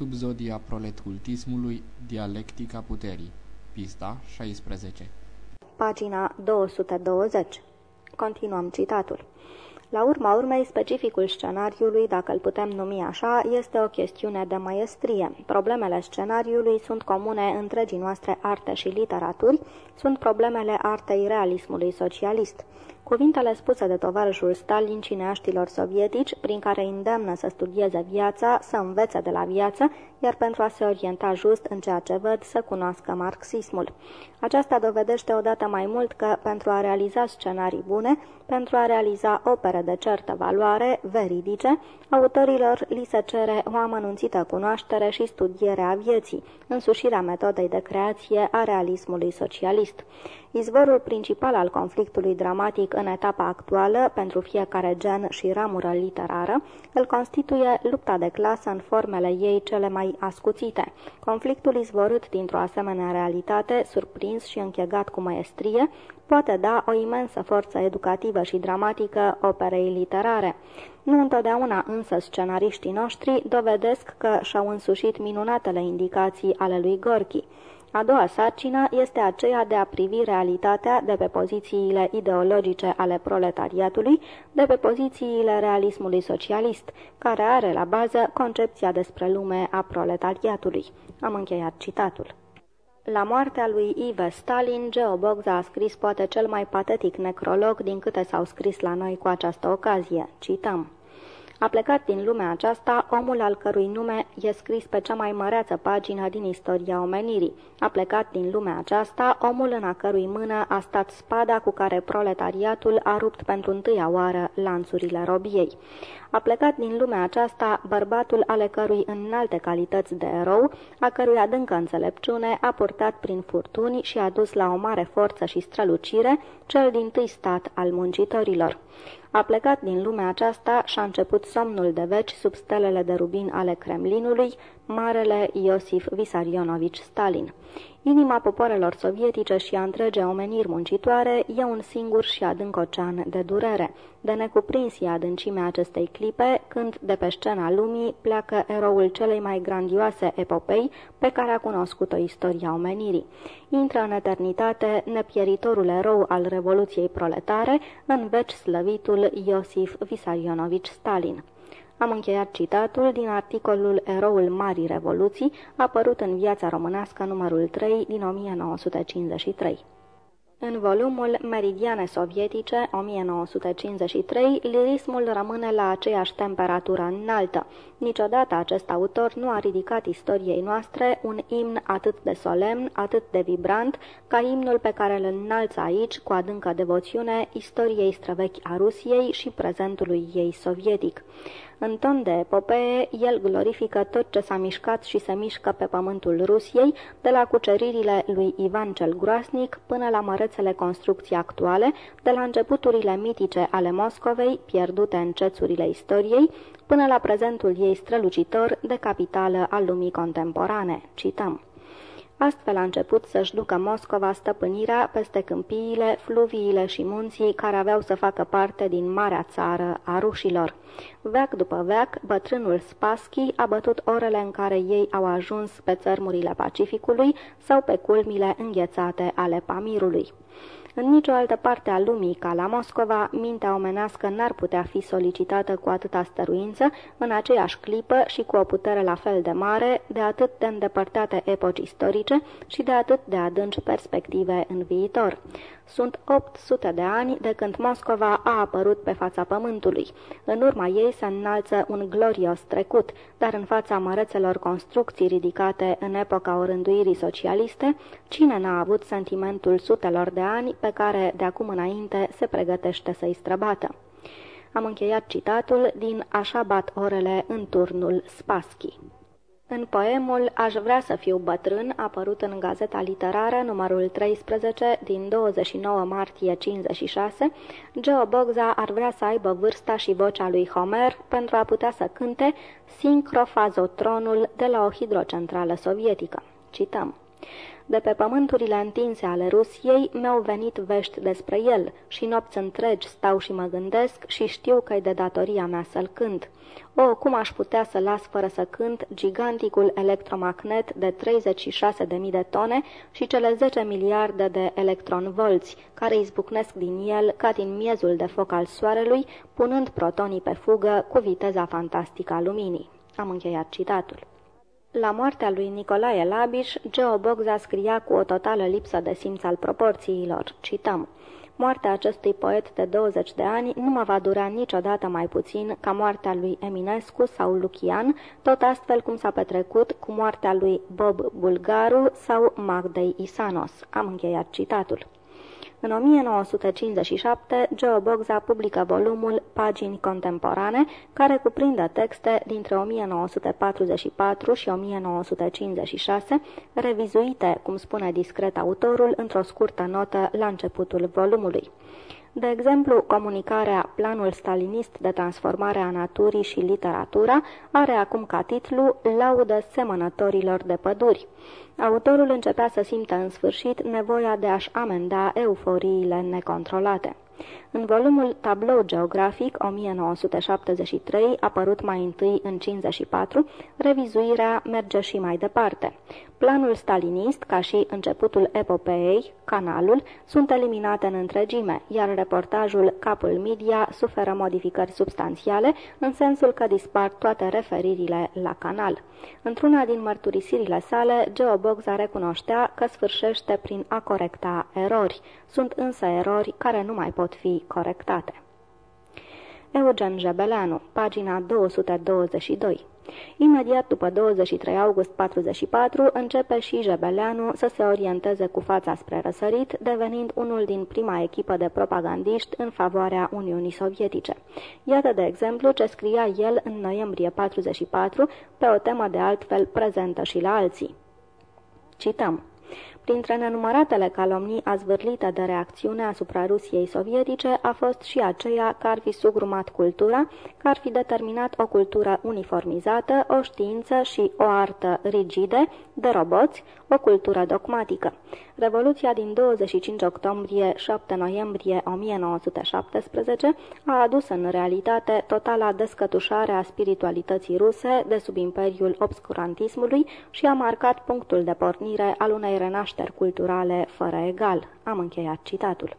Subzodia proletcultismului, dialectica puterii Pista 16 Pagina 220 Continuăm citatul. La urma urmei, specificul scenariului, dacă îl putem numi așa, este o chestiune de maestrie. Problemele scenariului sunt comune întregii noastre arte și literaturi, sunt problemele artei realismului socialist. Cuvintele spuse de tovarășul Stalin cineaștilor sovietici, prin care îndemnă să studieze viața, să învețe de la viață, iar pentru a se orienta just în ceea ce văd, să cunoască marxismul. Aceasta dovedește odată mai mult că, pentru a realiza scenarii bune, pentru a realiza opere de certă valoare, veridice, autorilor li se cere o amănunțită cunoaștere și studiere a vieții, însușirea metodei de creație a realismului socialist. Izvorul principal al conflictului dramatic în etapa actuală pentru fiecare gen și ramură literară îl constituie lupta de clasă în formele ei cele mai ascuțite. Conflictul izvorât dintr-o asemenea realitate, surprins și închegat cu maestrie, poate da o imensă forță educativă și dramatică operei literare. Nu întotdeauna însă scenariștii noștri dovedesc că și-au însușit minunatele indicații ale lui Gorki. A doua sarcină este aceea de a privi realitatea de pe pozițiile ideologice ale proletariatului, de pe pozițiile realismului socialist, care are la bază concepția despre lume a proletariatului. Am încheiat citatul. La moartea lui Ive Stalin, Geo Bogza a scris poate cel mai patetic necrolog din câte s-au scris la noi cu această ocazie. Cităm. A plecat din lumea aceasta omul al cărui nume e scris pe cea mai măreață pagină din istoria omenirii. A plecat din lumea aceasta omul în a cărui mână a stat spada cu care proletariatul a rupt pentru întâia oară lanțurile robiei. A plecat din lumea aceasta bărbatul ale cărui înalte calități de erou, a cărui adâncă înțelepciune a purtat prin furtuni și a dus la o mare forță și strălucire cel din tâi stat al muncitorilor. A plecat din lumea aceasta și a început somnul de veci sub stelele de rubin ale Kremlinului, marele Iosif Visarionovici Stalin. Inima popoarelor sovietice și a întrege omeniri muncitoare e un singur și adânc ocean de durere. De necuprins e adâncimea acestei clipe, când de pe scena lumii pleacă eroul celei mai grandioase epopei pe care a cunoscut-o istoria omenirii. Intră în eternitate nepieritorul erou al Revoluției proletare, în veci slăvitul Iosif Visarionovici Stalin. Am încheiat citatul din articolul Eroul Marii Revoluții, apărut în Viața Românească numărul 3 din 1953. În volumul Meridiane sovietice, 1953, lirismul rămâne la aceeași temperatură înaltă. Niciodată acest autor nu a ridicat istoriei noastre un imn atât de solemn, atât de vibrant, ca imnul pe care îl înalță aici, cu adâncă devoțiune, istoriei străvechi a Rusiei și prezentului ei sovietic. În ton de epopee, el glorifică tot ce s-a mișcat și se mișcă pe pământul Rusiei, de la cuceririle lui Ivan cel Groasnic până la mărețele construcții actuale, de la începuturile mitice ale Moscovei, pierdute în cețurile istoriei, până la prezentul ei strălucitor de capitală al lumii contemporane. Cităm. Astfel a început să-și ducă Moscova stăpânirea peste câmpiile, fluviile și munții care aveau să facă parte din marea țară a rușilor. Veac după veac, bătrânul Spaschi a bătut orele în care ei au ajuns pe țărmurile Pacificului sau pe culmile înghețate ale Pamirului. În nicio altă parte a lumii ca la Moscova, mintea omenească n-ar putea fi solicitată cu atâta stăruință, în aceeași clipă și cu o putere la fel de mare, de atât de îndepărtate epoci istorice și de atât de adânci perspective în viitor. Sunt 800 de ani de când Moscova a apărut pe fața pământului. În urma ei se înalță un glorios trecut, dar în fața mărețelor construcții ridicate în epoca orânduirii socialiste, cine n-a avut sentimentul sutelor de ani pe care de acum înainte se pregătește să-i străbată? Am încheiat citatul din Așa bat orele în turnul Spaschi. În poemul Aș vrea să fiu bătrân, apărut în Gazeta Literară, numărul 13, din 29 martie 56, Geo Bogza ar vrea să aibă vârsta și vocea lui Homer pentru a putea să cânte sincrofazotronul de la o hidrocentrală sovietică. Cităm. De pe pământurile întinse ale Rusiei mi-au venit vești despre el și nopți întregi stau și mă gândesc și știu că e de datoria mea să-l cânt. O, cum aș putea să las fără să cânt giganticul electromagnet de 36.000 de tone și cele 10 miliarde de electronvolți, care izbucnesc din el ca din miezul de foc al soarelui, punând protonii pe fugă cu viteza fantastică a luminii. Am încheiat citatul. La moartea lui Nicolae Labiș, Geo Bogza scria cu o totală lipsă de simț al proporțiilor. Cităm. Moartea acestui poet de 20 de ani nu mă va dura niciodată mai puțin ca moartea lui Eminescu sau Lucian, tot astfel cum s-a petrecut cu moartea lui Bob Bulgaru sau Magdei Isanos. Am încheiat citatul. În 1957, Joe Bogza publică volumul Pagini contemporane, care cuprinde texte dintre 1944 și 1956, revizuite, cum spune discret autorul, într-o scurtă notă la începutul volumului. De exemplu, comunicarea Planul stalinist de transformare a naturii și literatura are acum ca titlu Laudă semănătorilor de păduri. Autorul începea să simtă în sfârșit nevoia de a-și amenda euforiile necontrolate. În volumul Tablou geografic 1973, apărut mai întâi în 54, revizuirea merge și mai departe. Planul stalinist, ca și începutul epopeei, canalul, sunt eliminate în întregime, iar reportajul Capul Media suferă modificări substanțiale, în sensul că dispar toate referirile la canal. Într-una din mărturisirile sale, Geo Bogza recunoștea că sfârșește prin a corecta erori. Sunt însă erori care nu mai pot fi corectate. Eugen Jebeleanu, pagina 222 Imediat după 23 august 44, începe și Jebeleanu să se orienteze cu fața spre răsărit, devenind unul din prima echipă de propagandiști în favoarea Uniunii Sovietice. Iată, de exemplu, ce scria el în noiembrie 44 pe o temă de altfel prezentă și la alții. Cităm. Printre nenumăratele calomnii azvârlite de reacțiune asupra Rusiei sovietice a fost și aceea că ar fi sugrumat cultura, că ar fi determinat o cultură uniformizată, o știință și o artă rigide, de roboți, o cultură dogmatică. Revoluția din 25 octombrie-7 noiembrie 1917 a adus în realitate totala descătușare a spiritualității ruse de sub imperiul obscurantismului și a marcat punctul de pornire al unei renașteri culturale fără egal. Am încheiat citatul.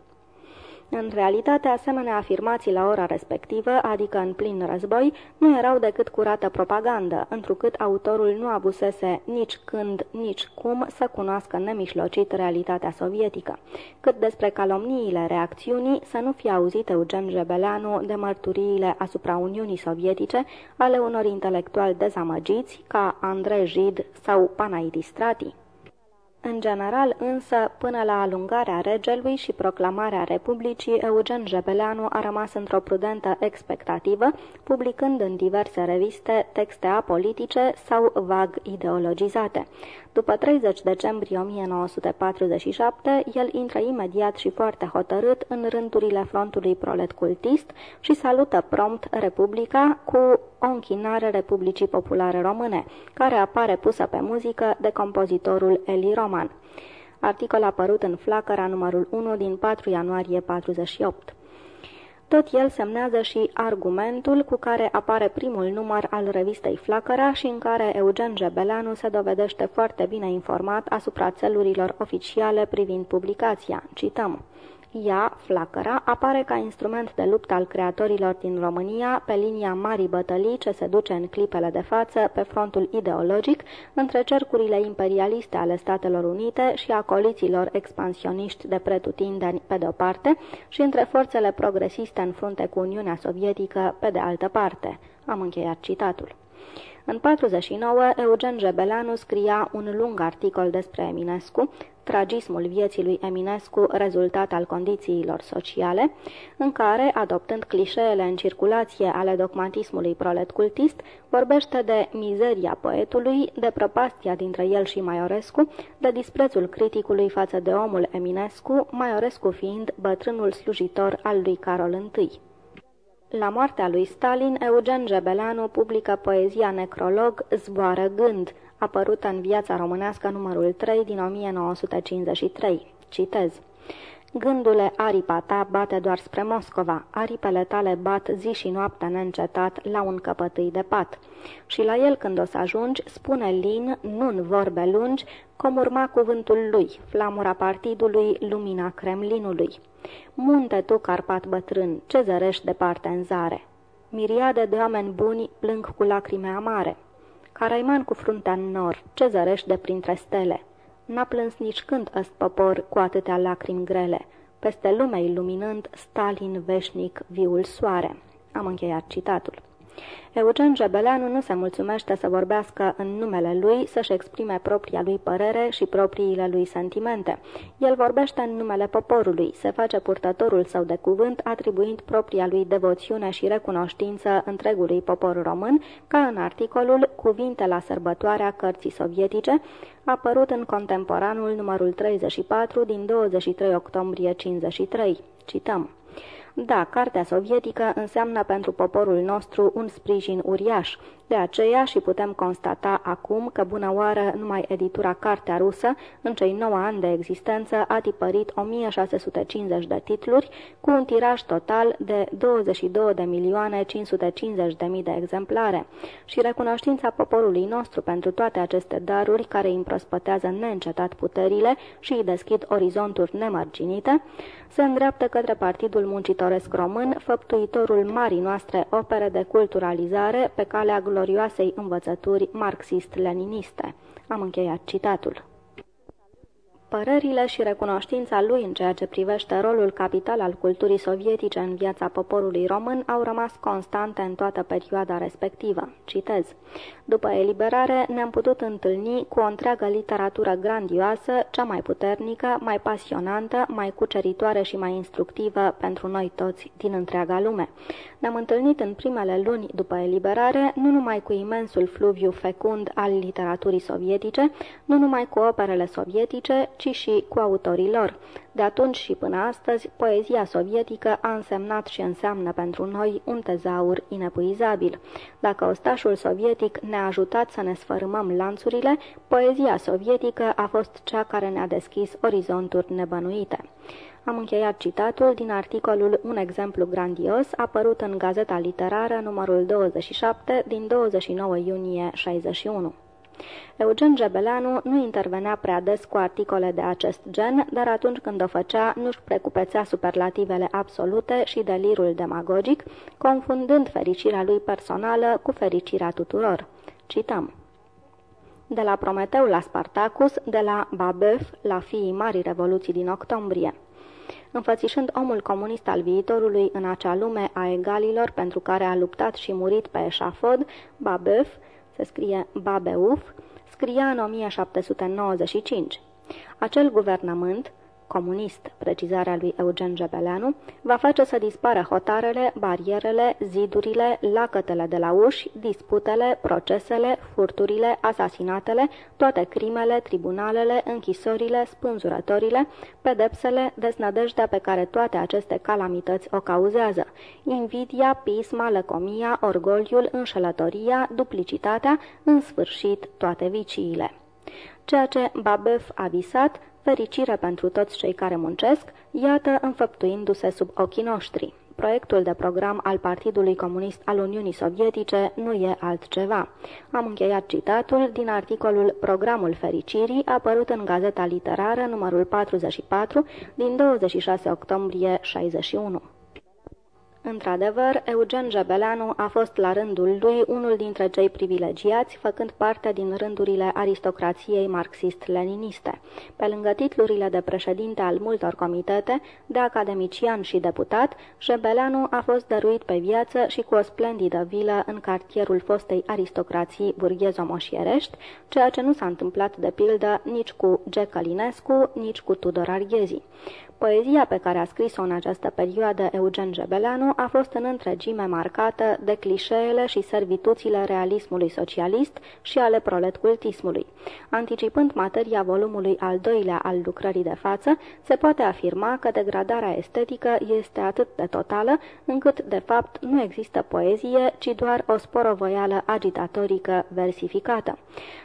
În realitate, asemenea afirmații la ora respectivă, adică în plin război, nu erau decât curată propagandă, întrucât autorul nu abusese nici când, nici cum să cunoască nemișlocit realitatea sovietică. Cât despre calomniile reacțiunii, să nu fie auzit Eugen Jebeleanu de mărturiile asupra Uniunii Sovietice ale unor intelectuali dezamăgiți, ca Andrei Jid sau Panaidistrati. În general, însă, până la alungarea regelui și proclamarea Republicii, Eugen Jebeleanu a rămas într-o prudentă expectativă, publicând în diverse reviste texte apolitice sau vag ideologizate. După 30 decembrie 1947, el intră imediat și foarte hotărât în rândurile frontului prolet cultist și salută prompt Republica cu o închinare Republicii Populare Române, care apare pusă pe muzică de compozitorul Eli Roman. Articol apărut în Flacăra numărul 1 din 4 ianuarie 48. Tot el semnează și argumentul cu care apare primul număr al revistei Flacăra și în care Eugen Gebeleanu se dovedește foarte bine informat asupra țelurilor oficiale privind publicația. Cităm. Ea, flacăra, apare ca instrument de luptă al creatorilor din România pe linia marii bătălii ce se duce în clipele de față pe frontul ideologic între cercurile imperialiste ale Statelor Unite și a coliților expansioniști de pretutindeni pe de-o parte și între forțele progresiste în frunte cu Uniunea Sovietică pe de altă parte. Am încheiat citatul. În 49, Eugen Gebeleanu scria un lung articol despre Eminescu, tragismul vieții lui Eminescu, rezultat al condițiilor sociale, în care, adoptând clișeele în circulație ale dogmatismului prolet cultist, vorbește de mizeria poetului, de prăpastia dintre el și Maiorescu, de disprețul criticului față de omul Eminescu, Maiorescu fiind bătrânul slujitor al lui Carol I. La moartea lui Stalin, Eugen Gebeleanu publică poezia necrolog Zboară gând, apărută în viața românească numărul 3 din 1953. Citez. Gândule, aripa ta bate doar spre Moscova, aripele tale bat zi și noapte neîncetat la un căpătâi de pat. Și la el când o să ajungi, spune lin, nu vorbe lungi, cum urma cuvântul lui, flamura partidului, lumina Kremlinului. Munte tu, Carpat bătrân, ce zărești departe în zare? Miriade de oameni buni plâng cu lacrime amare. Caraiman cu fruntea în nor, ce zărești de printre stele? N-a plâns nici când ăst popor cu atâtea lacrimi grele. Peste lumea iluminând, Stalin veșnic, viul soare. Am încheiat citatul. Eugen Jebeleanu nu se mulțumește să vorbească în numele lui, să-și exprime propria lui părere și propriile lui sentimente. El vorbește în numele poporului, se face purtătorul său de cuvânt, atribuind propria lui devoțiune și recunoștință întregului popor român, ca în articolul Cuvinte la sărbătoarea cărții sovietice, apărut în contemporanul numărul 34 din 23 octombrie 53. Cităm. Da, cartea sovietică înseamnă pentru poporul nostru un sprijin uriaș. De aceea și putem constata acum că bună oară numai editura Cartea Rusă, în cei 9 ani de existență, a tipărit 1650 de titluri, cu un tiraj total de 22 de milioane 550 de mii de exemplare. Și recunoștința poporului nostru pentru toate aceste daruri care îi împrospătează neîncetat puterile și îi deschid orizonturi nemărginite, se îndreaptă către Partidul Muncitoresc Român, făptuitorul marii noastre opere de culturalizare pe calea glorioasei învățături marxist-leniniste. Am încheiat citatul. Părerile și recunoștința lui în ceea ce privește rolul capital al culturii sovietice în viața poporului român au rămas constante în toată perioada respectivă. Citez. După eliberare ne-am putut întâlni cu o întreagă literatură grandioasă, cea mai puternică, mai pasionantă, mai cuceritoare și mai instructivă pentru noi toți din întreaga lume. Ne-am întâlnit în primele luni după eliberare nu numai cu imensul fluviu fecund al literaturii sovietice, nu numai cu operele sovietice, ci și cu autorii lor. De atunci și până astăzi, poezia sovietică a însemnat și înseamnă pentru noi un tezaur inepuizabil. Dacă ostașul sovietic ne-a ajutat să ne sfărâmăm lanțurile, poezia sovietică a fost cea care ne-a deschis orizonturi nebănuite. Am încheiat citatul din articolul Un exemplu grandios, apărut în Gazeta Literară numărul 27 din 29 iunie 61. Eugen Gebeleanu nu intervenea prea des cu articole de acest gen, dar atunci când o făcea nu-și precupețea superlativele absolute și delirul demagogic, confundând fericirea lui personală cu fericirea tuturor. Cităm. De la Prometeu la Spartacus, de la Babeuf la fiii Marii Revoluții din octombrie înfățișând omul comunist al viitorului în acea lume a egalilor pentru care a luptat și murit pe eșafod, Babeuf, se scrie Babeuf, scria în 1795. Acel guvernământ, comunist, precizarea lui Eugen Gebeleanu, va face să dispară hotarele, barierele, zidurile, lacătele de la uși, disputele, procesele, furturile, asasinatele, toate crimele, tribunalele, închisorile, spânzurătorile, pedepsele, desnădejdea pe care toate aceste calamități o cauzează, invidia, pisma, lăcomia, orgoliul, înșelătoria, duplicitatea, în sfârșit toate viciile. Ceea ce Babeuf a visat, fericire pentru toți cei care muncesc, iată înfăptuindu-se sub ochii noștri. Proiectul de program al Partidului Comunist al Uniunii Sovietice nu e altceva. Am încheiat citatul din articolul Programul Fericirii, apărut în Gazeta Literară numărul 44 din 26 octombrie 61. Într-adevăr, Eugen Gebeleanu a fost la rândul lui unul dintre cei privilegiați, făcând parte din rândurile aristocrației marxist-leniniste. Pe lângă titlurile de președinte al multor comitete, de academician și deputat, Gebeleanu a fost dăruit pe viață și cu o splendidă vilă în cartierul fostei aristocrații burghezo-moșierești, ceea ce nu s-a întâmplat de pildă nici cu G. Călinescu, nici cu Tudor Arghezi. Poezia pe care a scris-o în această perioadă Eugen Gebeleanu a fost în întregime marcată de clișeele și servituțile realismului socialist și ale proletcultismului. Anticipând materia volumului al doilea al lucrării de față, se poate afirma că degradarea estetică este atât de totală, încât, de fapt, nu există poezie, ci doar o sporovoială agitatorică versificată.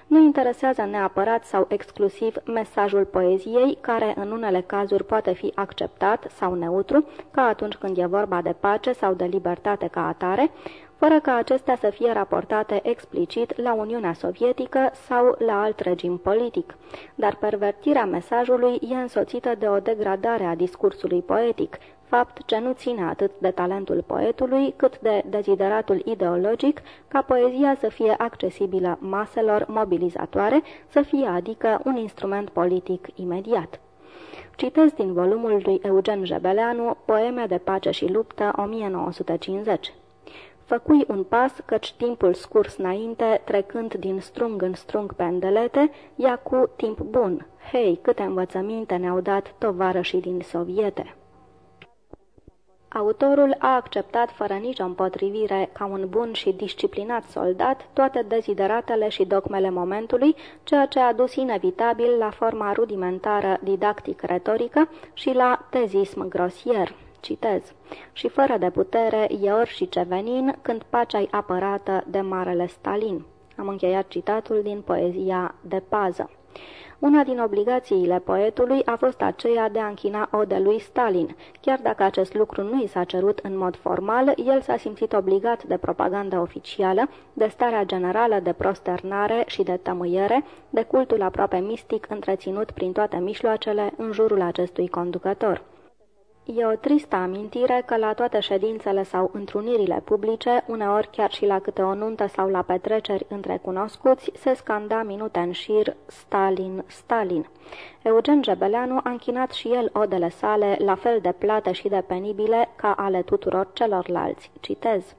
Nu interesează neapărat sau exclusiv mesajul poeziei, care în unele cazuri poate fi acceptat sau neutru, ca atunci când e vorba de pace sau de libertate ca atare, fără ca acestea să fie raportate explicit la Uniunea Sovietică sau la alt regim politic. Dar pervertirea mesajului e însoțită de o degradare a discursului poetic, fapt ce nu ține atât de talentul poetului, cât de dezideratul ideologic ca poezia să fie accesibilă maselor mobilizatoare, să fie adică un instrument politic imediat. Citez din volumul lui Eugen Jebeleanu, Poeme de pace și luptă 1950. Făcui un pas, căci timpul scurs înainte, trecând din strung în strung pendelete, ia cu timp bun. Hei, câte învățăminte ne-au dat tovarășii din soviete! Autorul a acceptat fără nicio împotrivire, ca un bun și disciplinat soldat, toate dezideratele și dogmele momentului, ceea ce a dus inevitabil la forma rudimentară didactic-retorică și la tezism grosier. Citez. Și fără de putere e ori și ce venin când pacea-i apărată de Marele Stalin. Am încheiat citatul din poezia de pază. Una din obligațiile poetului a fost aceea de a închina ode lui Stalin. Chiar dacă acest lucru nu i s-a cerut în mod formal, el s-a simțit obligat de propaganda oficială, de starea generală de prosternare și de tămâiere, de cultul aproape mistic întreținut prin toate mijloacele în jurul acestui conducător. E o tristă amintire că la toate ședințele sau întrunirile publice, uneori chiar și la câte o nuntă sau la petreceri între cunoscuți, se scanda minute în șir Stalin, Stalin. Eugen Gebeleanu a închinat și el odele sale, la fel de plate și de penibile ca ale tuturor celorlalți. Citez.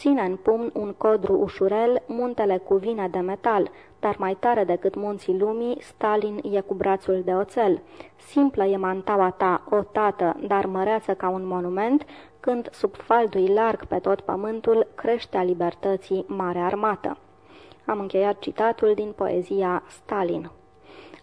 Ține în pumn un codru ușurel, muntele cu vine de metal, dar mai tare decât munții lumii, Stalin e cu brațul de oțel. Simplă e mantaua ta, o tată, dar măreață ca un monument, când sub faldul larg pe tot pământul crește a libertății mare armată. Am încheiat citatul din poezia Stalin.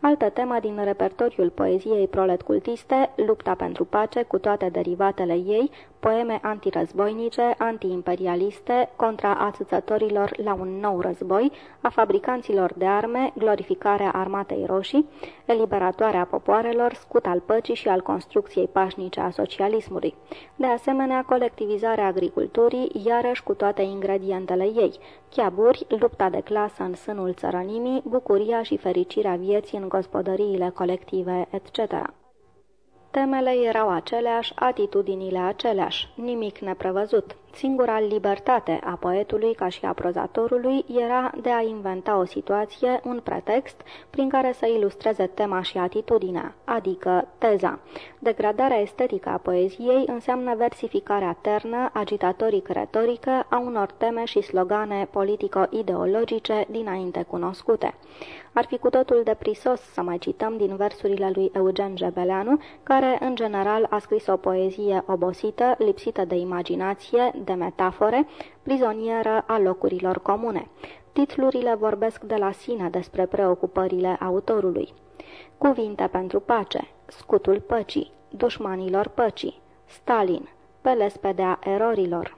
Altă temă din repertoriul poeziei proletcultiste, lupta pentru pace cu toate derivatele ei, poeme antirăzboinice, antiimperialiste, contra atâțătorilor la un nou război, a fabricanților de arme, glorificarea armatei roșii, eliberatoarea popoarelor, scut al păcii și al construcției pașnice a socialismului. De asemenea, colectivizarea agriculturii, iarăși cu toate ingredientele ei, chiaburi, lupta de clasă în sânul țărănimii, bucuria și fericirea vieții în gospodăriile colective, etc. Temele erau aceleași, atitudinile aceleași, nimic neprevăzut. Singura libertate a poetului ca și a prozatorului era de a inventa o situație, un pretext, prin care să ilustreze tema și atitudinea, adică teza. Degradarea estetică a poeziei înseamnă versificarea ternă, agitatoric-retorică a unor teme și slogane politico-ideologice dinainte cunoscute. Ar fi cu totul de prisos să mai cităm din versurile lui Eugen Gebeleanu, care în general a scris o poezie obosită, lipsită de imaginație, de metafore, prizonieră a locurilor comune. Titlurile vorbesc de la sine despre preocupările autorului. Cuvinte pentru pace, scutul păcii, dușmanilor păcii, Stalin, pe lespedea erorilor.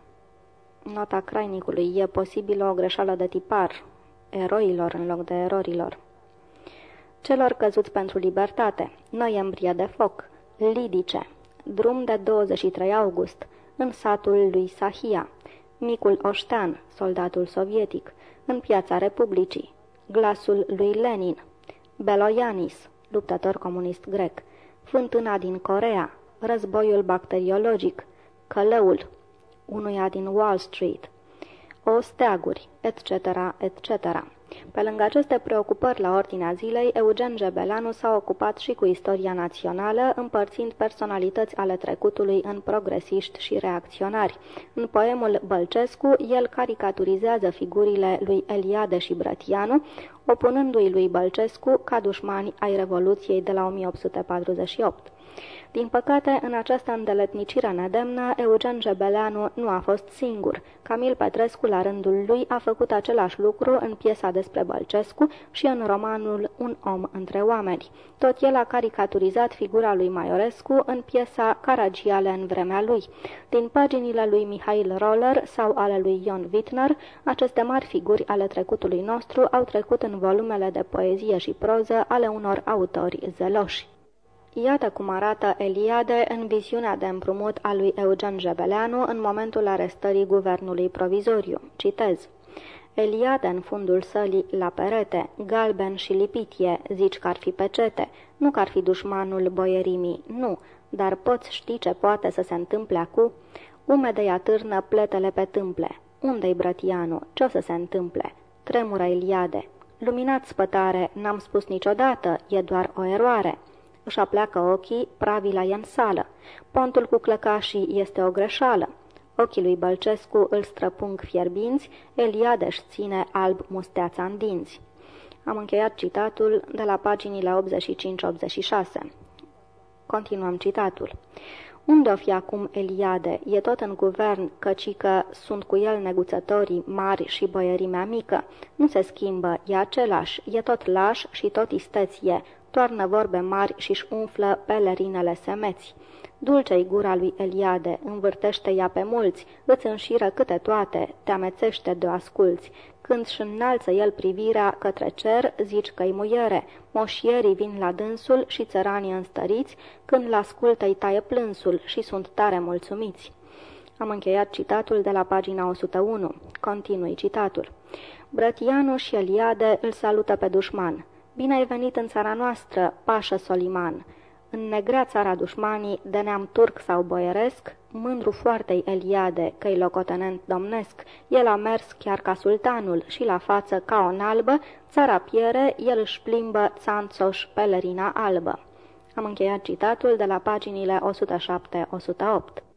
Nota crainicului e posibil o greșeală de tipar, eroilor în loc de erorilor. Celor căzuți pentru libertate, noiembrie de foc, lidice, drum de 23 august, în satul lui Sahia, Micul Oștean, soldatul sovietic, în piața Republicii, glasul lui Lenin, Beloyanis, luptător comunist grec, fântâna din Corea, războiul bacteriologic, călăul, unuia din Wall Street, o steaguri, etc., etc. Pe lângă aceste preocupări la ordinea zilei, Eugen Gebelanu s-a ocupat și cu istoria națională, împărțind personalități ale trecutului în progresiști și reacționari. În poemul Bălcescu, el caricaturizează figurile lui Eliade și Brătianu, opunându-i lui Bălcescu ca dușmani ai Revoluției de la 1848. Din păcate, în această îndeletnicire nedemnă, Eugen Jebeleanu nu a fost singur. Camil Petrescu, la rândul lui, a făcut același lucru în piesa despre Bălcescu și în romanul Un om între oameni. Tot el a caricaturizat figura lui Maiorescu în piesa Caragiale în vremea lui. Din paginile lui Mihail Roller sau ale lui Ion Wittner, aceste mari figuri ale trecutului nostru au trecut în volumele de poezie și proză ale unor autori zeloși. Iată cum arată Eliade în viziunea de împrumut a lui Eugen Jebeleanu în momentul arestării guvernului provizoriu. Citez. Eliade în fundul sălii la perete, galben și lipitie, zici că ar fi pecete, nu că ar fi dușmanul boierimii, nu, dar poți ști ce poate să se întâmple acum? Umede atârnă pletele pe tâmple. Unde-i Brătianu? Ce o să se întâmple? Tremură Iliade. Luminat spătare, n-am spus niciodată, e doar o eroare. Își apleacă ochii, pravila e în sală. Pontul cu clăcașii este o greșeală. Ochii lui Bălcescu îl străpung fierbinți, Eliadeș își ține alb musteața în dinți. Am încheiat citatul de la paginile 85-86. Continuăm citatul. Unde o fi acum Eliade? E tot în guvern, căci că sunt cu el neguțătorii mari și băierimea mică. Nu se schimbă, e același, e tot laș și tot isteție, toarnă vorbe mari și-și umflă pelerinele semeți. Dulce-i gura lui Eliade, învârtește ea pe mulți, îți înșiră câte toate, te amețește de asculți. Când și înalță el privirea către cer, zici că-i muiere. Moșierii vin la dânsul și țăranii înstăriți, când l-ascultă îi taie plânsul și sunt tare mulțumiți. Am încheiat citatul de la pagina 101. Continui citatul. Brătianu și Eliade îl salută pe dușman. Bine ai venit în țara noastră, pașă Soliman! În negrea țara dușmanii, de neam turc sau boieresc, mândru foarte Eliade, că-i locotenent domnesc, el a mers chiar ca sultanul și la față ca o nalbă, țara piere, el își plimbă țanțoș pelerina albă. Am încheiat citatul de la paginile 107-108.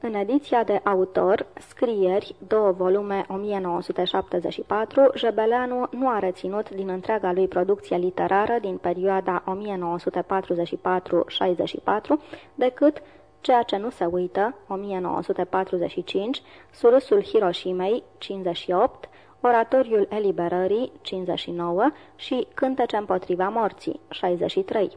În ediția de autor, Scrieri, două volume 1974, Jebeleanu nu a reținut din întreaga lui producție literară din perioada 1944-64 decât Ceea ce nu se uită, 1945, Surusul Hiroshimei, 58, Oratoriul Eliberării, 59 și Cântece împotriva morții, 63.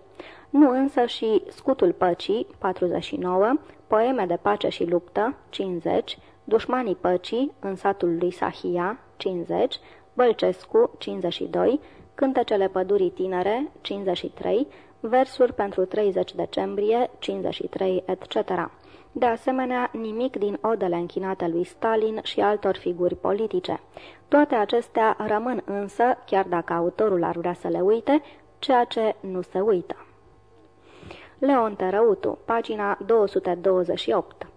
Nu însă și Scutul Păcii, 49, Poeme de pace și luptă, 50, Dușmanii păcii, în satul lui Sahia, 50, Bălcescu, 52, Cântecele pădurii tinere, 53, Versuri pentru 30 decembrie, 53, etc. De asemenea, nimic din odele închinate lui Stalin și altor figuri politice. Toate acestea rămân însă, chiar dacă autorul ar vrea să le uite, ceea ce nu se uită. Leon Terăutu, pagina 228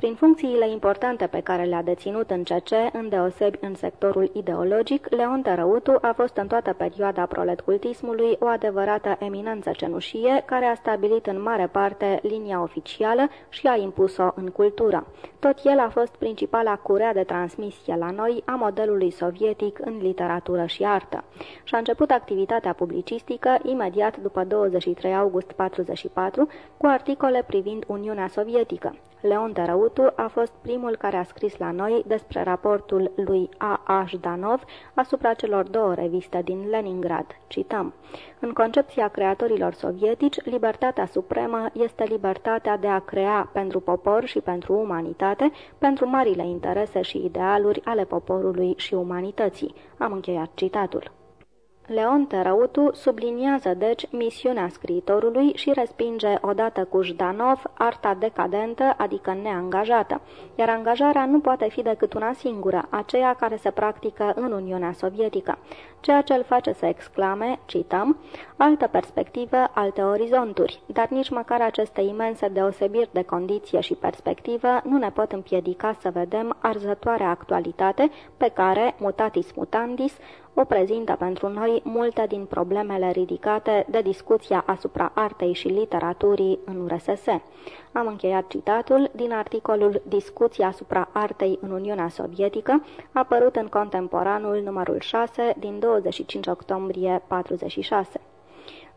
prin funcțiile importante pe care le-a deținut în CC, îndeosebi în sectorul ideologic, Leon Tărăutu a fost în toată perioada proletcultismului o adevărată eminență cenușie, care a stabilit în mare parte linia oficială și a impus-o în cultură. Tot el a fost principala curea de transmisie la noi a modelului sovietic în literatură și artă. Și-a început activitatea publicistică imediat după 23 august 44 cu articole privind Uniunea Sovietică. Leon Tărăutu a fost primul care a scris la noi despre raportul lui A. A. Jdanov asupra celor două reviste din Leningrad. Cităm. În concepția creatorilor sovietici, libertatea supremă este libertatea de a crea pentru popor și pentru umanitate, pentru marile interese și idealuri ale poporului și umanității. Am încheiat citatul. Leon Terautu subliniază deci misiunea scriitorului și respinge odată cu Jdanov arta decadentă, adică neangajată, iar angajarea nu poate fi decât una singură, aceea care se practică în Uniunea Sovietică, ceea ce îl face să exclame, cităm, altă perspectivă, alte orizonturi, dar nici măcar aceste imense deosebiri de condiție și perspectivă nu ne pot împiedica să vedem arzătoarea actualitate pe care, mutatis mutandis, o prezintă pentru noi multe din problemele ridicate de discuția asupra artei și literaturii în URSS. Am încheiat citatul din articolul Discuția asupra artei în Uniunea Sovietică, apărut în Contemporanul numărul 6 din 25 octombrie 46.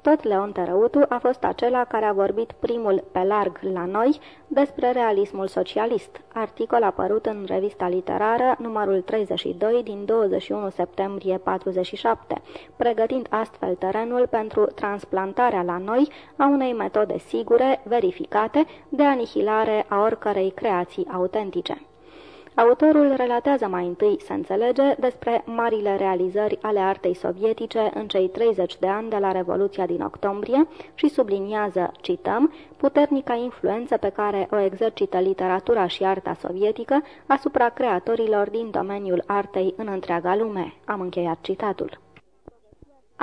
Tot Leon Terăutu a fost acela care a vorbit primul pe larg la noi despre realismul socialist, articol apărut în revista literară numărul 32 din 21 septembrie 47, pregătind astfel terenul pentru transplantarea la noi a unei metode sigure, verificate, de anihilare a oricărei creații autentice. Autorul relatează mai întâi, să înțelege, despre marile realizări ale artei sovietice în cei 30 de ani de la Revoluția din octombrie și subliniază, cităm, puternica influență pe care o exercită literatura și arta sovietică asupra creatorilor din domeniul artei în întreaga lume. Am încheiat citatul.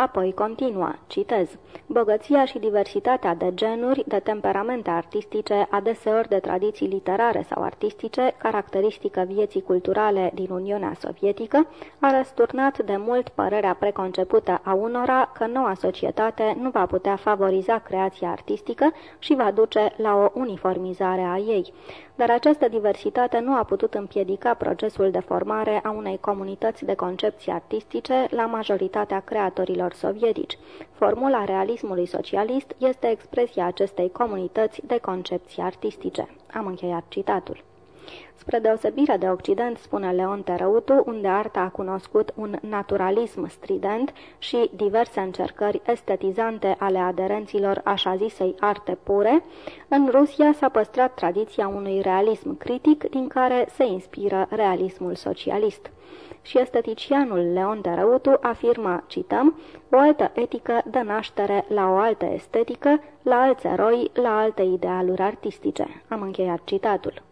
Apoi continuă, citez, bogăția și diversitatea de genuri, de temperamente artistice, adeseori de tradiții literare sau artistice, caracteristică vieții culturale din Uniunea Sovietică, a răsturnat de mult părerea preconcepută a unora că noua societate nu va putea favoriza creația artistică și va duce la o uniformizare a ei dar această diversitate nu a putut împiedica procesul de formare a unei comunități de concepții artistice la majoritatea creatorilor sovietici. Formula realismului socialist este expresia acestei comunități de concepții artistice. Am încheiat citatul. Spre deosebire de Occident, spune Leon Terăutu, unde arta a cunoscut un naturalism strident și diverse încercări estetizante ale aderenților așa zisei arte pure, în Rusia s-a păstrat tradiția unui realism critic din care se inspiră realismul socialist și esteticianul Leon Terăutu afirmă, cităm, o altă etică dă naștere la o altă estetică, la alți eroi, la alte idealuri artistice. Am încheiat citatul.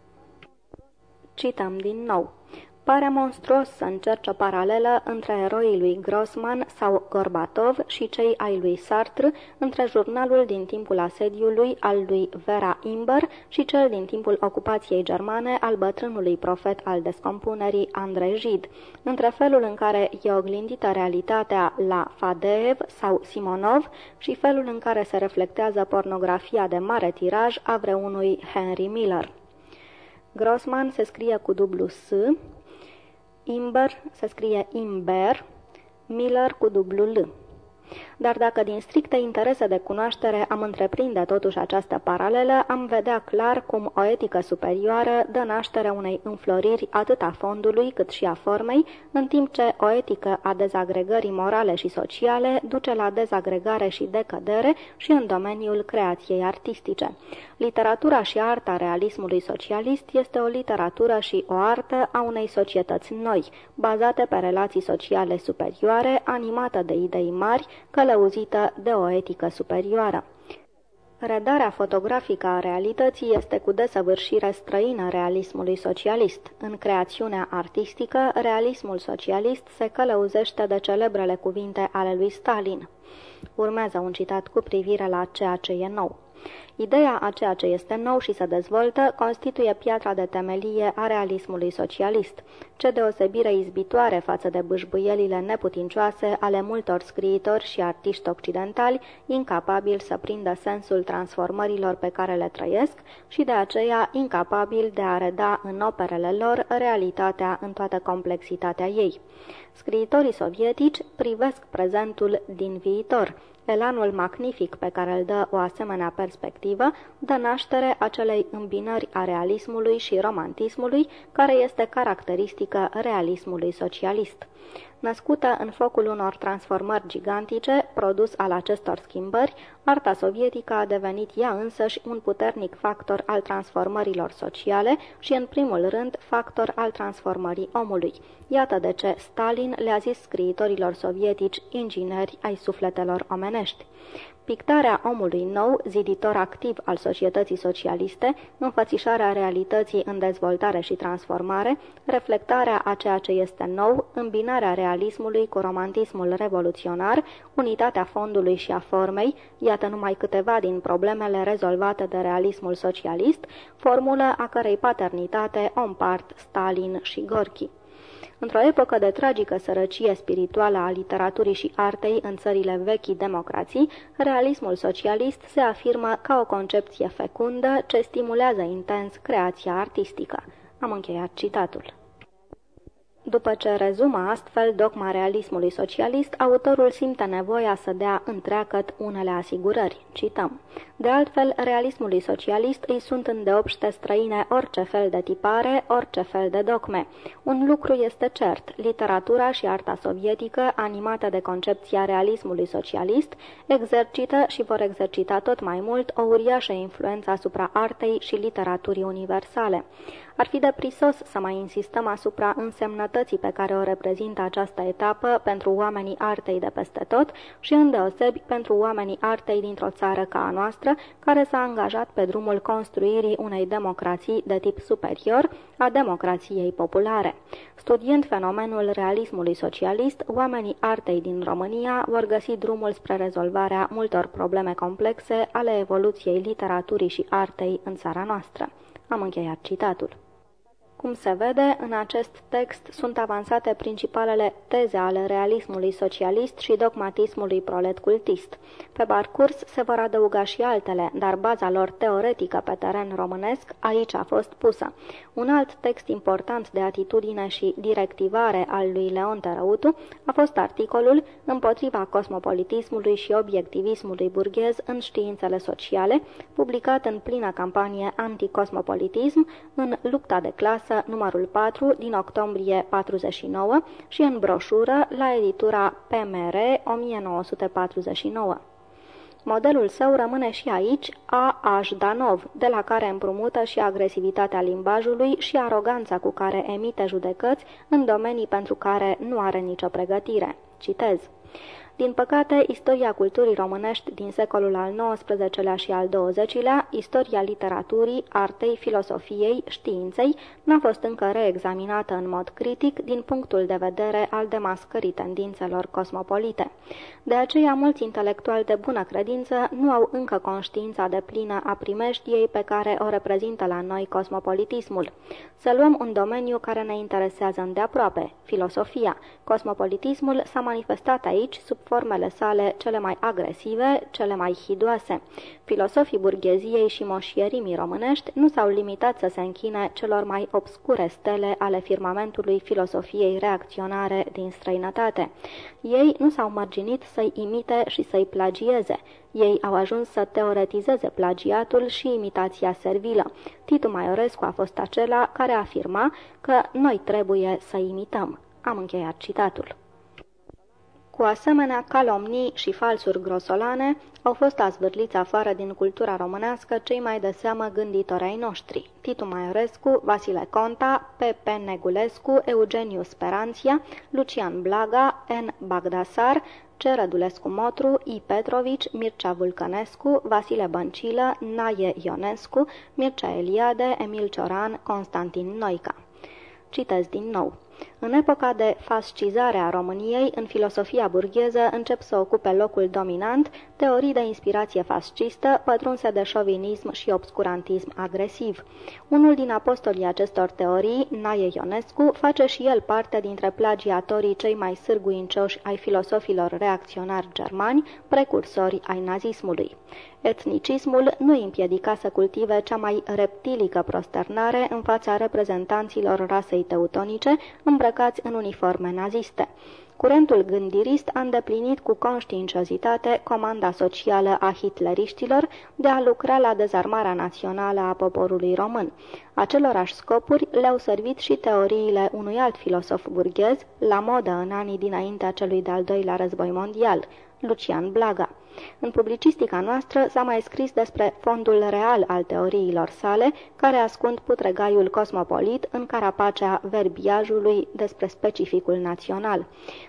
Cităm din nou. Pare monstruos să încerci o paralelă între eroii lui Grossman sau Gorbatov și cei ai lui Sartre, între jurnalul din timpul asediului al lui Vera Imber și cel din timpul ocupației germane al bătrânului profet al descompunerii Andrei Gide, între felul în care e oglindită realitatea la Fadeev sau Simonov și felul în care se reflectează pornografia de mare tiraj a vreunui Henry Miller. Grossman se scrie cu dublu S, Imber se scrie Imber, Miller cu dublu L. Dar dacă din stricte interese de cunoaștere am întreprinde totuși această paralelă, am vedea clar cum o etică superioară dă naștere unei înfloriri atât a fondului cât și a formei, în timp ce o etică a dezagregării morale și sociale duce la dezagregare și decădere și în domeniul creației artistice. Literatura și arta realismului socialist este o literatură și o artă a unei societăți noi, bazate pe relații sociale superioare, animată de idei mari, călăuzită de o etică superioară. Redarea fotografică a realității este cu desăvârșire străină realismului socialist. În creațiunea artistică, realismul socialist se călăuzește de celebrele cuvinte ale lui Stalin. Urmează un citat cu privire la ceea ce e nou. Ideea a ceea ce este nou și se dezvoltă constituie piatra de temelie a realismului socialist. Ce deosebire izbitoare față de bâșbuielile neputincioase ale multor scriitori și artiști occidentali, incapabili să prindă sensul transformărilor pe care le trăiesc și de aceea incapabili de a reda în operele lor realitatea în toată complexitatea ei. Scriitorii sovietici privesc prezentul din viitor, Elanul magnific pe care îl dă o asemenea perspectivă dă naștere acelei îmbinări a realismului și romantismului, care este caracteristică realismului socialist. Născută în focul unor transformări gigantice, produs al acestor schimbări, arta sovietică a devenit ea însăși un puternic factor al transformărilor sociale și, în primul rând, factor al transformării omului. Iată de ce Stalin le-a zis scriitorilor sovietici ingineri ai sufletelor omenești. Pictarea omului nou, ziditor activ al societății socialiste, înfățișarea realității în dezvoltare și transformare, reflectarea a ceea ce este nou, îmbinarea realismului cu romantismul revoluționar, unitatea fondului și a formei, iată numai câteva din problemele rezolvate de realismul socialist, formulă a cărei paternitate o împart Stalin și Gorki. Într-o epocă de tragică sărăcie spirituală a literaturii și artei în țările vechi democrații, realismul socialist se afirmă ca o concepție fecundă ce stimulează intens creația artistică. Am încheiat citatul. După ce rezumă astfel dogma realismului socialist, autorul simte nevoia să dea întreagăt unele asigurări. Cităm. De altfel, realismului socialist îi sunt îndeopște străine orice fel de tipare, orice fel de dogme. Un lucru este cert, literatura și arta sovietică, animată de concepția realismului socialist, exercită și vor exercita tot mai mult o uriașă influență asupra artei și literaturii universale. Ar fi deprisos să mai insistăm asupra însemnătății pe care o reprezintă această etapă pentru oamenii artei de peste tot și îndeosebi pentru oamenii artei dintr-o țară ca a noastră, care s-a angajat pe drumul construirii unei democrații de tip superior, a democrației populare. Studiind fenomenul realismului socialist, oamenii artei din România vor găsi drumul spre rezolvarea multor probleme complexe ale evoluției literaturii și artei în țara noastră. Am încheiat citatul. Cum se vede, în acest text sunt avansate principalele teze ale realismului socialist și dogmatismului prolet cultist. Pe parcurs se vor adăuga și altele, dar baza lor teoretică pe teren românesc aici a fost pusă. Un alt text important de atitudine și directivare al lui Leon Tărăutu a fost articolul împotriva cosmopolitismului și obiectivismului burghez în științele sociale, publicat în plină campanie anticosmopolitism în lupta de clasă numărul 4 din octombrie 49 și în broșură la editura PMR 1949. Modelul său rămâne și aici A. H. Danov, de la care împrumută și agresivitatea limbajului și aroganța cu care emite judecăți în domenii pentru care nu are nicio pregătire. Citez. Din păcate, istoria culturii românești din secolul al XIX-lea și al XX-lea, istoria literaturii, artei, filosofiei, științei, n-a fost încă reexaminată în mod critic din punctul de vedere al demascării tendințelor cosmopolite. De aceea, mulți intelectuali de bună credință nu au încă conștiința de plină a primejdiei pe care o reprezintă la noi cosmopolitismul. Să luăm un domeniu care ne interesează îndeaproape, filosofia. Cosmopolitismul s-a manifestat aici sub formele sale cele mai agresive, cele mai hidoase. Filosofii burgheziei și moșierimii românești nu s-au limitat să se închine celor mai obscure stele ale firmamentului filosofiei reacționare din străinătate. Ei nu s-au mărginit să-i imite și să-i plagieze. Ei au ajuns să teoretizeze plagiatul și imitația servilă. Titu Maiorescu a fost acela care afirma că noi trebuie să imităm. Am încheiat citatul. Cu asemenea calomnii și falsuri grosolane au fost azvârliți afară din cultura românească cei mai de seamă gânditori ai noștri. Titu Maiorescu, Vasile Conta, Pepe Negulescu, Eugeniu Speranția, Lucian Blaga, N. Bagdasar, C. Rădulescu Motru, I. Petrovici, Mircea Vulcănescu, Vasile Băncilă, Naie Ionescu, Mircea Eliade, Emil Cioran, Constantin Noica. Citez din nou. În epoca de fascizare a României, în filosofia burgheză încep să ocupe locul dominant teorii de inspirație fascistă, pătrunse de șovinism și obscurantism agresiv. Unul din apostolii acestor teorii, Naie Ionescu, face și el parte dintre plagiatorii cei mai sârguincioși ai filosofilor reacționari germani, precursori ai nazismului. Etnicismul nu îi împiedica să cultive cea mai reptilică prosternare în fața reprezentanților rasei teutonice, îmbrăcați în uniforme naziste. Curentul gândirist a îndeplinit cu conștiinciozitate comanda socială a hitleriștilor de a lucra la dezarmarea națională a poporului român. Acelorași scopuri le-au servit și teoriile unui alt filosof burghez, la modă în anii dinaintea celui de-al doilea război mondial, Lucian Blaga. În publicistica noastră s-a mai scris despre fondul real al teoriilor sale, care ascund putregaiul cosmopolit în carapacea verbiajului despre specificul național.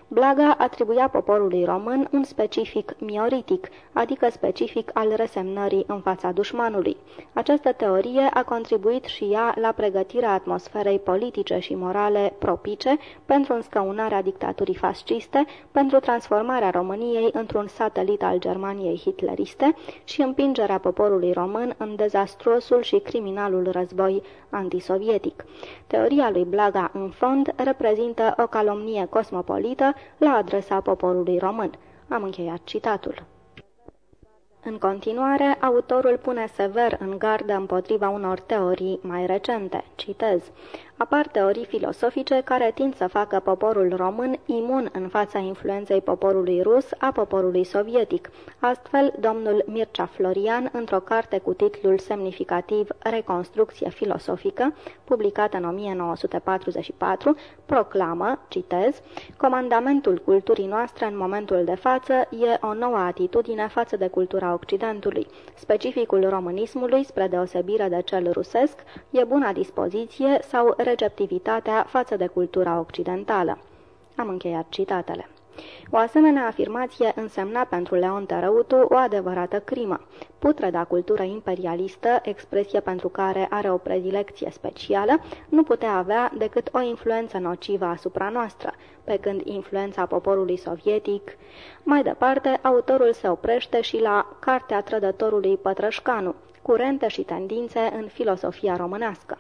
Blaga atribuia poporului român un specific mioritic, adică specific al resemnării în fața dușmanului. Această teorie a contribuit și ea la pregătirea atmosferei politice și morale propice pentru înscăunarea dictaturii fasciste, pentru transformarea României într-un satelit al Germaniei hitleriste și împingerea poporului român în dezastruosul și criminalul război antisovietic. Teoria lui Blaga, în fond, reprezintă o calomnie cosmopolită la adresa poporului român. Am încheiat citatul. În continuare, autorul pune sever în gardă împotriva unor teorii mai recente. Citez. Apar teorii filosofice care tind să facă poporul român imun în fața influenței poporului rus a poporului sovietic. Astfel, domnul Mircea Florian, într-o carte cu titlul semnificativ Reconstrucție filosofică, publicată în 1944, proclamă, citez, Comandamentul culturii noastre în momentul de față e o nouă atitudine față de cultura Occidentului. Specificul românismului, spre deosebire de cel rusesc, e buna dispoziție sau receptivitatea față de cultura occidentală. Am încheiat citatele. O asemenea afirmație însemna pentru Leon Tărăutu o adevărată crimă. Putreda cultură imperialistă, expresie pentru care are o predilecție specială, nu putea avea decât o influență nocivă asupra noastră, pe când influența poporului sovietic... Mai departe, autorul se oprește și la Cartea trădătorului Pătrășcanu, curente și tendințe în filosofia românească.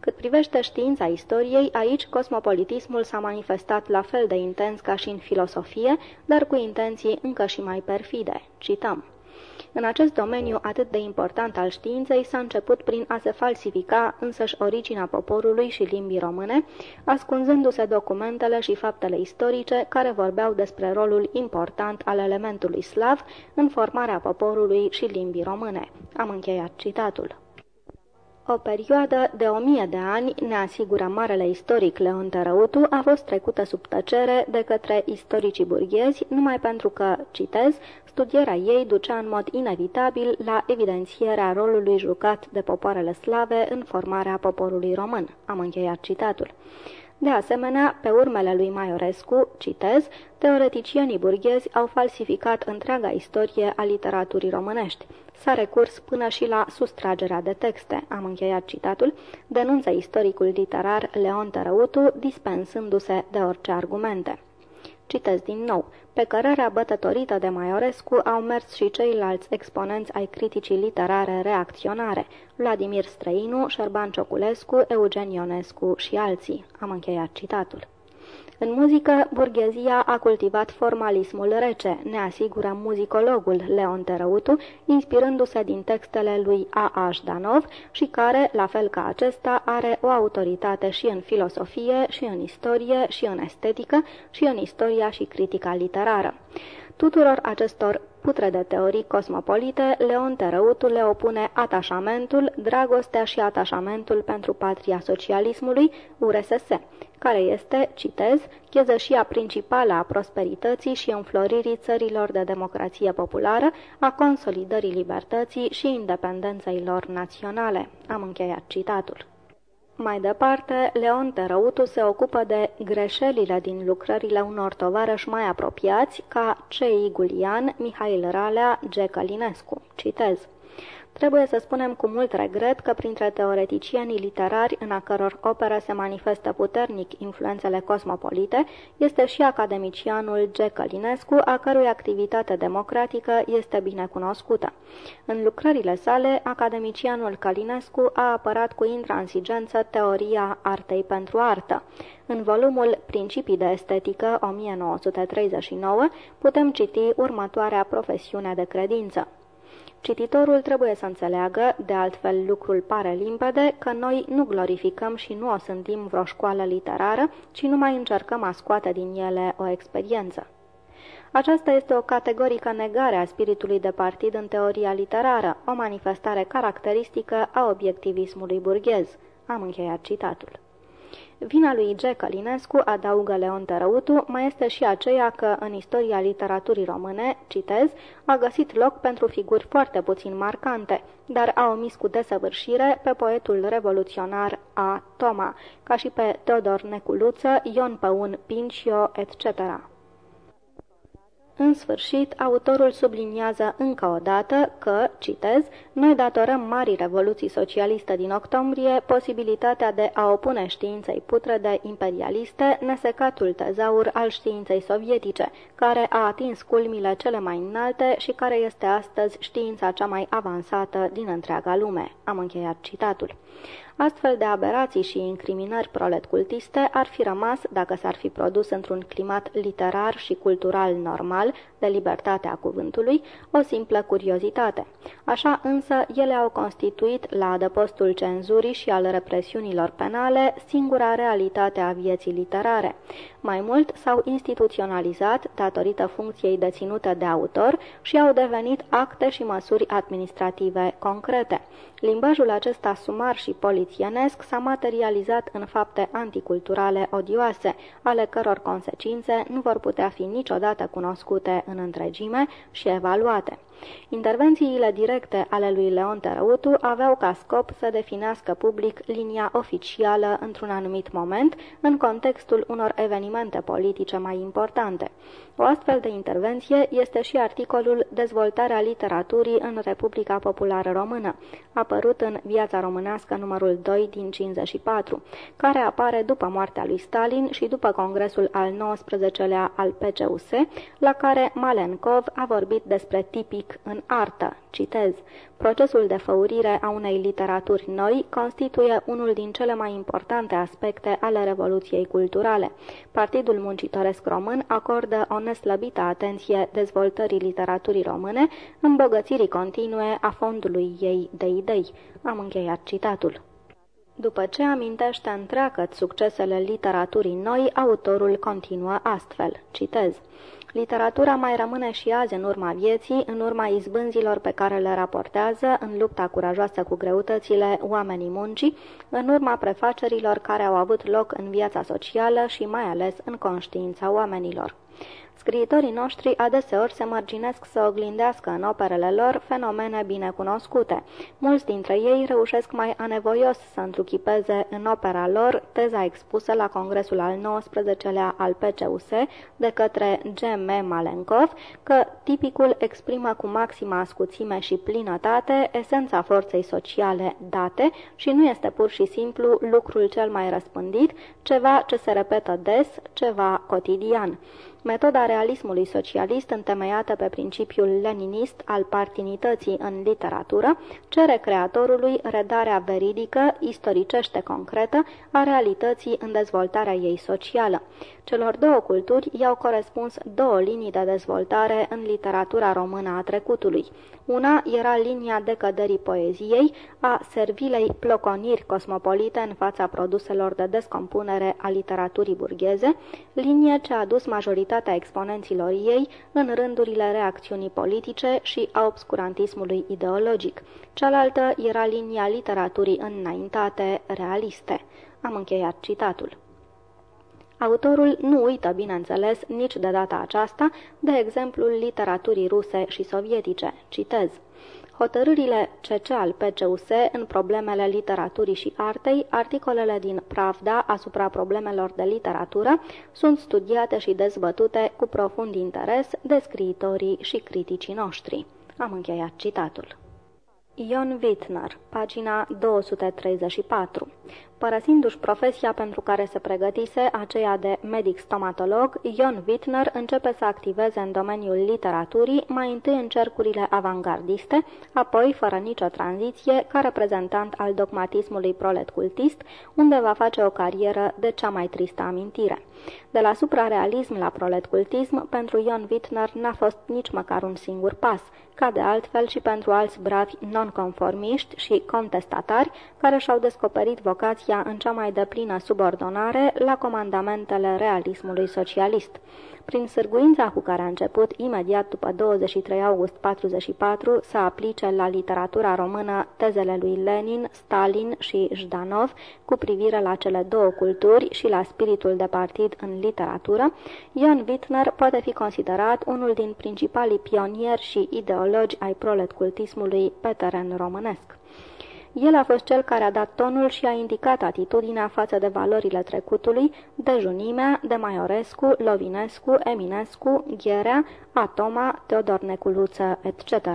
Cât privește știința istoriei, aici cosmopolitismul s-a manifestat la fel de intens ca și în filosofie, dar cu intenții încă și mai perfide. Cităm. În acest domeniu atât de important al științei s-a început prin a se falsifica însăși originea poporului și limbii române, ascunzându-se documentele și faptele istorice care vorbeau despre rolul important al elementului slav în formarea poporului și limbii române. Am încheiat citatul. O perioadă de o mie de ani, ne asigură marele istoric Leon Tărăutu, a fost trecută sub tăcere de către istoricii burghezi, numai pentru că, citez, studierea ei ducea în mod inevitabil la evidențierea rolului jucat de popoarele slave în formarea poporului român. Am încheiat citatul. De asemenea, pe urmele lui Maiorescu, citez, teoreticienii burghezi au falsificat întreaga istorie a literaturii românești. S-a recurs până și la sustragerea de texte, am încheiat citatul, denunță istoricul literar Leon Tărăutu, dispensându-se de orice argumente. Citez din nou. Pe cărarea bătătorită de Maiorescu au mers și ceilalți exponenți ai criticii literare reacționare, Vladimir Străinu, Șerban Cioculescu, Eugen Ionescu și alții. Am încheiat citatul. În muzică, burghezia a cultivat formalismul rece, ne asigură muzicologul Leon Terăutu, inspirându-se din textele lui A. A. Danov și care, la fel ca acesta, are o autoritate și în filosofie, și în istorie, și în estetică, și în istoria și critica literară. Tuturor acestor putre de teorii cosmopolite, Leon Terăutu le opune atașamentul, dragostea și atașamentul pentru patria socialismului, URSS, care este, citez, chezășia principală a prosperității și înfloririi țărilor de democrație populară, a consolidării libertății și independenței lor naționale. Am încheiat citatul. Mai departe, Leon Terăutu se ocupă de greșelile din lucrările unor tovarăși mai apropiați, ca C.I. Gulian, Mihail Ralea, G. Călinescu. Citez. Trebuie să spunem cu mult regret că printre teoreticienii literari în a căror operă se manifestă puternic influențele cosmopolite este și academicianul G. Călinescu, a cărui activitate democratică este bine cunoscută. În lucrările sale, academicianul Călinescu a apărat cu intransigență teoria artei pentru artă. În volumul Principii de estetică 1939 putem citi următoarea profesiune de credință. Cititorul trebuie să înțeleagă, de altfel lucrul pare limpede, că noi nu glorificăm și nu o sândim vreo școală literară, ci numai încercăm a scoate din ele o experiență. Aceasta este o categorică negare a spiritului de partid în teoria literară, o manifestare caracteristică a obiectivismului burghez. Am încheiat citatul. Vina lui G. Călinescu, adaugă Leon Tărăutu, mai este și aceea că în istoria literaturii române, citez, a găsit loc pentru figuri foarte puțin marcante, dar a omis cu desăvârșire pe poetul revoluționar A. Toma, ca și pe Teodor Neculuță, Ion Păun Pincio, etc. În sfârșit, autorul subliniază încă o dată că, citez, noi datorăm marii revoluții socialiste din octombrie posibilitatea de a opune științei putrede imperialiste nesecatul tezaur al științei sovietice, care a atins culmile cele mai înalte și care este astăzi știința cea mai avansată din întreaga lume. Am încheiat citatul. Astfel de aberații și incriminări proletcultiste ar fi rămas, dacă s-ar fi produs într-un climat literar și cultural normal, de libertatea cuvântului, o simplă curiozitate. Așa însă ele au constituit la adăpostul cenzurii și al represiunilor penale singura realitate a vieții literare. Mai mult, s-au instituționalizat datorită funcției deținute de autor și au devenit acte și măsuri administrative concrete. Limbajul acesta sumar și polițienesc s-a materializat în fapte anticulturale odioase, ale căror consecințe nu vor putea fi niciodată cunoscute în întregime și evaluate. Intervențiile directe ale lui Leon Tărăutu aveau ca scop să definească public linia oficială într-un anumit moment, în contextul unor evenimente politice mai importante. O astfel de intervenție este și articolul Dezvoltarea literaturii în Republica Populară Română, apărut în Viața Românească numărul 2 din 54, care apare după moartea lui Stalin și după congresul al 19-lea al PCUS, la care Malenkov a vorbit despre tipic în artă. Citez. Procesul de făurire a unei literaturi noi constituie unul din cele mai importante aspecte ale Revoluției culturale. Partidul Muncitoresc Român acordă o neslăbită atenție dezvoltării literaturii române, îmbogățirii continue a fondului ei de idei. Am încheiat citatul. După ce amintește întreagăt succesele literaturii noi, autorul continuă astfel, citez. Literatura mai rămâne și azi în urma vieții, în urma izbânzilor pe care le raportează, în lupta curajoasă cu greutățile oamenii muncii, în urma prefacerilor care au avut loc în viața socială și mai ales în conștiința oamenilor. Scriitorii noștri adeseori se mărginesc să oglindească în operele lor fenomene bine cunoscute. Mulți dintre ei reușesc mai anevoios să întruchipeze în opera lor teza expusă la congresul al XIX-lea al PCUS de către G.M. Malenkov, că tipicul exprimă cu maxima ascuțime și plinătate esența forței sociale date și nu este pur și simplu lucrul cel mai răspândit, ceva ce se repetă des, ceva cotidian. Metoda realismului socialist, întemeiată pe principiul leninist al partinității în literatură, cere creatorului redarea veridică, istoricește concretă, a realității în dezvoltarea ei socială. Celor două culturi i-au corespuns două linii de dezvoltare în literatura română a trecutului. Una era linia decăderii poeziei, a servilei ploconiri cosmopolite în fața produselor de descompunere a literaturii burgheze, linie ce a dus majoritatea exponenților ei în rândurile reacțiunii politice și a obscurantismului ideologic. Cealaltă era linia literaturii înaintate, realiste. Am încheiat citatul. Autorul nu uită, bineînțeles, nici de data aceasta, de exemplul literaturii ruse și sovietice. Citez. Hotărârile CC al PCUS în problemele literaturii și artei, articolele din Pravda asupra problemelor de literatură, sunt studiate și dezbătute cu profund interes de scriitorii și criticii noștri. Am încheiat citatul. Ion Wittner, pagina 234 Părăsindu-și profesia pentru care se pregătise, aceea de medic stomatolog, Ion Wittner începe să activeze în domeniul literaturii, mai întâi în cercurile avangardiste, apoi, fără nicio tranziție, ca reprezentant al dogmatismului prolet cultist, unde va face o carieră de cea mai tristă amintire. De la suprarealism la prolet cultism, pentru Ion Wittner n-a fost nici măcar un singur pas, ca de altfel și pentru alți bravi nonconformiști și contestatari care și-au descoperit vocația în cea mai deplină subordonare la comandamentele realismului socialist prin sârguința cu care a început imediat după 23 august 44 să aplice la literatura română tezele lui Lenin, Stalin și Jdanov cu privire la cele două culturi și la spiritul de partid în literatură, Ion Wittner poate fi considerat unul din principalii pionieri și ideologi ai proletcultismului pe teren românesc. El a fost cel care a dat tonul și a indicat atitudinea față de valorile trecutului, de Junimea, de Maiorescu, Lovinescu, Eminescu, Gherea, Atoma, Teodor Neculuță, etc.